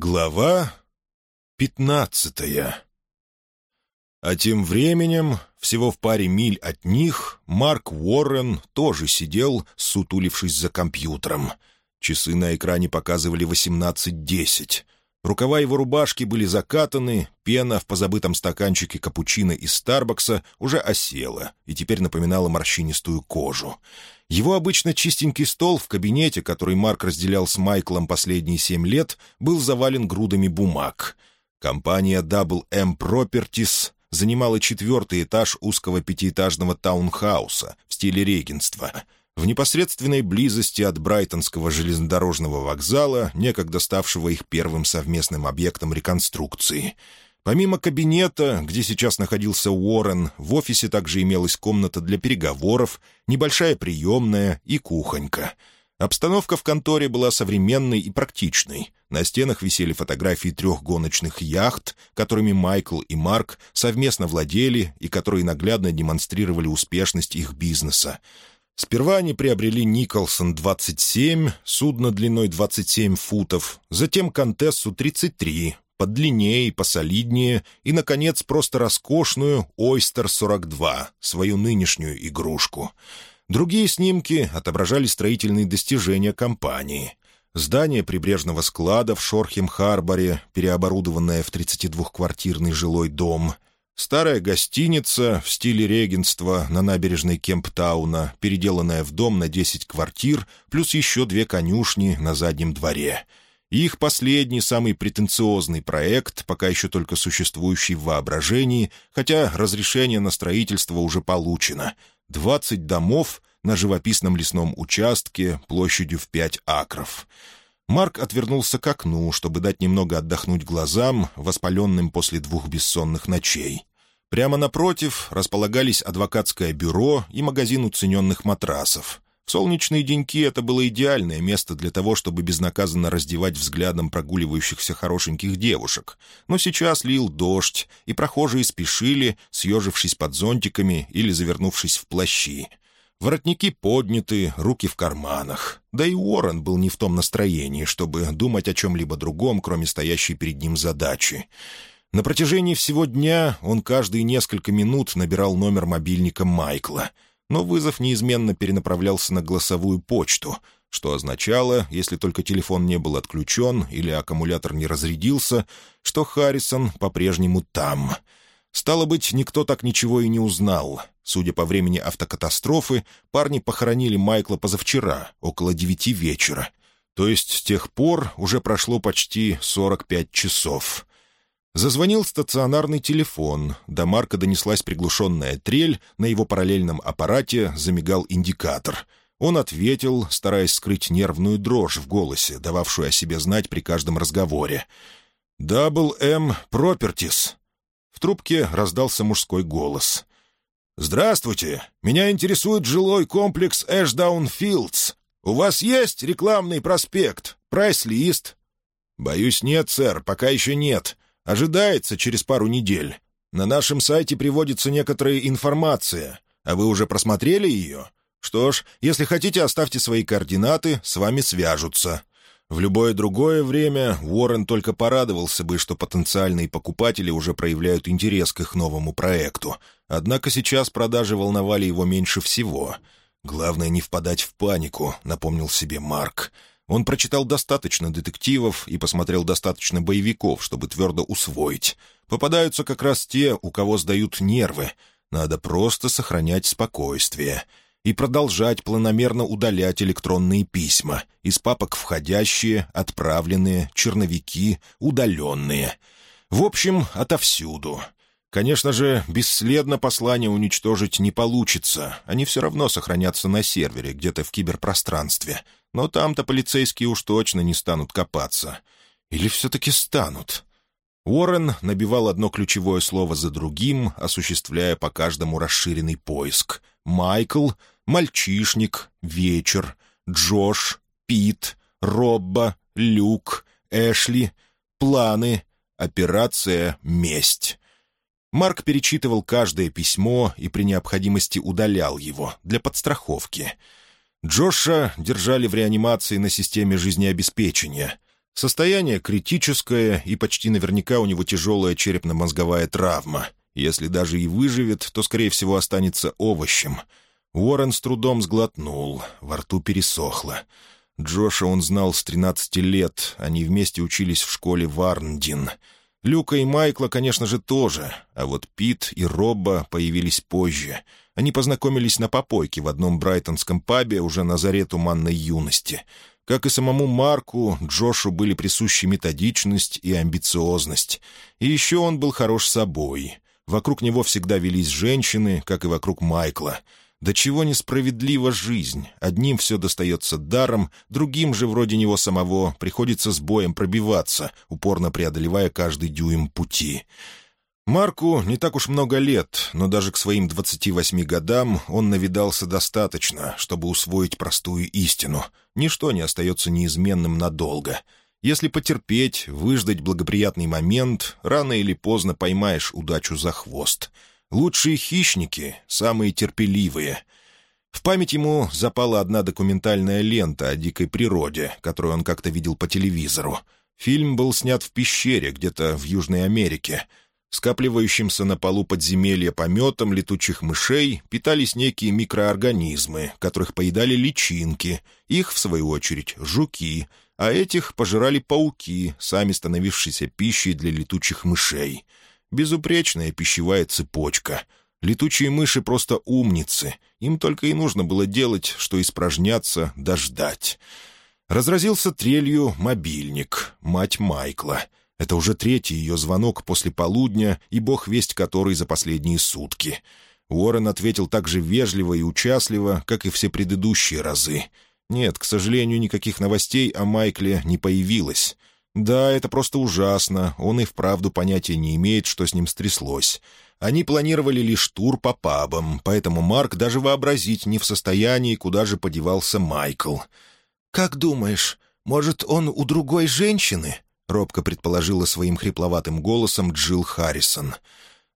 Глава пятнадцатая А тем временем, всего в паре миль от них, Марк Уоррен тоже сидел, сутулившись за компьютером. Часы на экране показывали восемнадцать десять. Рукава его рубашки были закатаны, пена в позабытом стаканчике капучино из Старбакса уже осела и теперь напоминала морщинистую кожу. Его обычно чистенький стол в кабинете, который Марк разделял с Майклом последние семь лет, был завален грудами бумаг. Компания Double M Properties занимала четвертый этаж узкого пятиэтажного таунхауса в стиле регенства — в непосредственной близости от Брайтонского железнодорожного вокзала, некогда ставшего их первым совместным объектом реконструкции — Помимо кабинета, где сейчас находился Уоррен, в офисе также имелась комната для переговоров, небольшая приемная и кухонька. Обстановка в конторе была современной и практичной. На стенах висели фотографии трех гоночных яхт, которыми Майкл и Марк совместно владели и которые наглядно демонстрировали успешность их бизнеса. Сперва они приобрели «Николсон-27», судно длиной 27 футов, затем «Контессу-33», подлиннее и посолиднее, и, наконец, просто роскошную «Ойстер-42», свою нынешнюю игрушку. Другие снимки отображали строительные достижения компании. Здание прибрежного склада в Шорхем-Харборе, переоборудованное в 32-квартирный жилой дом — Старая гостиница в стиле регенства на набережной Кемптауна, переделанная в дом на 10 квартир, плюс еще две конюшни на заднем дворе — их последний, самый претенциозный проект, пока еще только существующий в воображении, хотя разрешение на строительство уже получено. Двадцать домов на живописном лесном участке площадью в пять акров. Марк отвернулся к окну, чтобы дать немного отдохнуть глазам, воспаленным после двух бессонных ночей. Прямо напротив располагались адвокатское бюро и магазин уцененных матрасов — в солнечные деньки это было идеальное место для того, чтобы безнаказанно раздевать взглядом прогуливающихся хорошеньких девушек. Но сейчас лил дождь, и прохожие спешили, съежившись под зонтиками или завернувшись в плащи. Воротники подняты, руки в карманах. Да и Уоррен был не в том настроении, чтобы думать о чем-либо другом, кроме стоящей перед ним задачи. На протяжении всего дня он каждые несколько минут набирал номер мобильника Майкла — но вызов неизменно перенаправлялся на голосовую почту, что означало, если только телефон не был отключен или аккумулятор не разрядился, что Харрисон по-прежнему там. Стало быть, никто так ничего и не узнал. Судя по времени автокатастрофы, парни похоронили Майкла позавчера, около девяти вечера. То есть с тех пор уже прошло почти сорок пять часов. Зазвонил стационарный телефон. До Марка донеслась приглушенная трель, на его параллельном аппарате замигал индикатор. Он ответил, стараясь скрыть нервную дрожь в голосе, дававшую о себе знать при каждом разговоре. «Double M Properties». В трубке раздался мужской голос. «Здравствуйте! Меня интересует жилой комплекс Эшдаун Филдс. У вас есть рекламный проспект? Прайс-лист?» «Боюсь, нет, сэр, пока еще нет. Ожидается через пару недель. На нашем сайте приводится некоторая информация. А вы уже просмотрели ее? Что ж, если хотите, оставьте свои координаты, с вами свяжутся. В любое другое время Уоррен только порадовался бы, что потенциальные покупатели уже проявляют интерес к их новому проекту. Однако сейчас продажи волновали его меньше всего. «Главное не впадать в панику», — напомнил себе Марк. Он прочитал достаточно детективов и посмотрел достаточно боевиков, чтобы твердо усвоить. Попадаются как раз те, у кого сдают нервы. Надо просто сохранять спокойствие и продолжать планомерно удалять электронные письма. Из папок входящие, отправленные, черновики, удаленные. В общем, отовсюду. Конечно же, бесследно послание уничтожить не получится. Они все равно сохранятся на сервере, где-то в киберпространстве — но там-то полицейские уж точно не станут копаться. Или все-таки станут? Уоррен набивал одно ключевое слово за другим, осуществляя по каждому расширенный поиск. «Майкл», «Мальчишник», «Вечер», «Джош», «Пит», «Робба», «Люк», «Эшли», «Планы», «Операция «Месть». Марк перечитывал каждое письмо и при необходимости удалял его для подстраховки — Джоша держали в реанимации на системе жизнеобеспечения. Состояние критическое, и почти наверняка у него тяжелая черепно-мозговая травма. Если даже и выживет, то, скорее всего, останется овощем. Уоррен с трудом сглотнул, во рту пересохло. Джоша он знал с 13 лет, они вместе учились в школе Варндин. Люка и Майкла, конечно же, тоже, а вот Пит и Робба появились позже. Они познакомились на попойке в одном брайтонском пабе уже на заре туманной юности. Как и самому Марку, Джошу были присущи методичность и амбициозность. И еще он был хорош собой. Вокруг него всегда велись женщины, как и вокруг Майкла — до чего несправедлива жизнь. Одним все достается даром, другим же, вроде него самого, приходится с боем пробиваться, упорно преодолевая каждый дюйм пути. Марку не так уж много лет, но даже к своим 28 годам он навидался достаточно, чтобы усвоить простую истину. Ничто не остается неизменным надолго. Если потерпеть, выждать благоприятный момент, рано или поздно поймаешь удачу за хвост — Лучшие хищники, самые терпеливые. В память ему запала одна документальная лента о дикой природе, которую он как-то видел по телевизору. Фильм был снят в пещере, где-то в Южной Америке. Скапливающимся на полу подземелья пометом летучих мышей питались некие микроорганизмы, которых поедали личинки, их, в свою очередь, жуки, а этих пожирали пауки, сами становившиеся пищей для летучих мышей — Безупречная пищевая цепочка. Летучие мыши просто умницы. Им только и нужно было делать, что испражняться да ждать. Разразился трелью мобильник, мать Майкла. Это уже третий ее звонок после полудня, и бог весть который за последние сутки. Уоррен ответил так же вежливо и участливо, как и все предыдущие разы. Нет, к сожалению, никаких новостей о Майкле не появилось. Да, это просто ужасно. Он и вправду понятия не имеет, что с ним стряслось. Они планировали лишь тур по пабам, поэтому Марк даже вообразить не в состоянии, куда же подевался Майкл. «Как думаешь, может, он у другой женщины?» — робко предположила своим хрипловатым голосом Джилл Харрисон.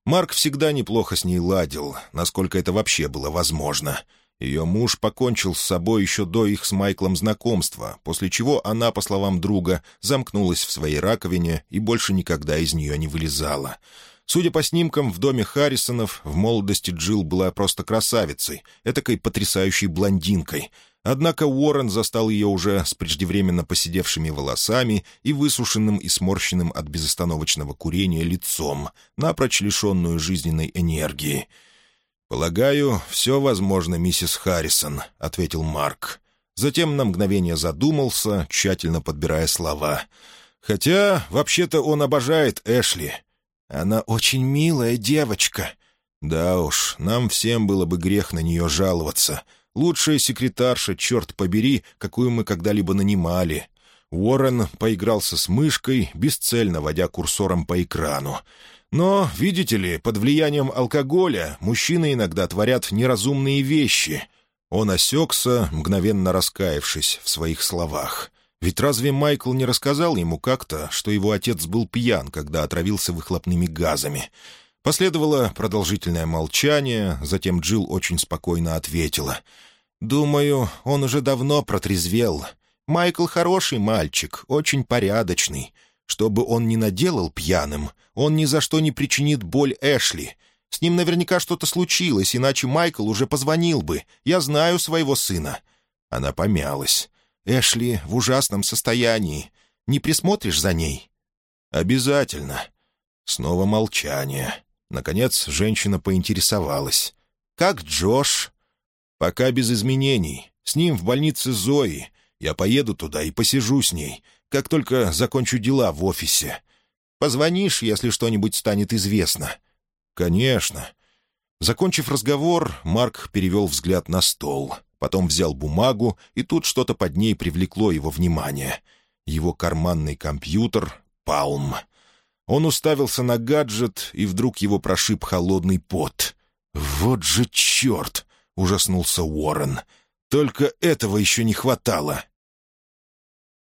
Марк всегда неплохо с ней ладил, насколько это вообще было возможно — ее муж покончил с собой еще до их с Майклом знакомства, после чего она, по словам друга, замкнулась в своей раковине и больше никогда из нее не вылезала. Судя по снимкам, в доме Харрисонов в молодости Джилл была просто красавицей, этакой потрясающей блондинкой. Однако Уоррен застал ее уже с преждевременно поседевшими волосами и высушенным и сморщенным от безостановочного курения лицом, напрочь лишенную жизненной энергии — «Полагаю, все возможно, миссис Харрисон», — ответил Марк. Затем на мгновение задумался, тщательно подбирая слова. «Хотя, вообще-то, он обожает Эшли. Она очень милая девочка». «Да уж, нам всем было бы грех на нее жаловаться. Лучшая секретарша, черт побери, какую мы когда-либо нанимали». Уоррен поигрался с мышкой, бесцельно водя курсором по экрану. Но, видите ли, под влиянием алкоголя мужчины иногда творят неразумные вещи. Он осекся, мгновенно раскаявшись в своих словах. Ведь разве Майкл не рассказал ему как-то, что его отец был пьян, когда отравился выхлопными газами? Последовало продолжительное молчание, затем Джилл очень спокойно ответила. «Думаю, он уже давно протрезвел. Майкл хороший мальчик, очень порядочный. Что бы он ни наделал пьяным, он ни за что не причинит боль Эшли. С ним наверняка что-то случилось, иначе Майкл уже позвонил бы. Я знаю своего сына». Она помялась. «Эшли в ужасном состоянии. Не присмотришь за ней?» «Обязательно». Снова молчание. Наконец женщина поинтересовалась. «Как Джош?» «Пока без изменений. С ним в больнице Зои. Я поеду туда и посижу с ней как только закончу дела в офисе. Позвонишь, если что-нибудь станет известно». «Конечно». Закончив разговор, Марк перевел взгляд на стол, потом взял бумагу, и тут что-то под ней привлекло его внимание. Его карманный компьютер «Палм». Он уставился на гаджет, и вдруг его прошиб холодный пот. «Вот же черт!» — ужаснулся Уоррен. «Только этого еще не хватало!»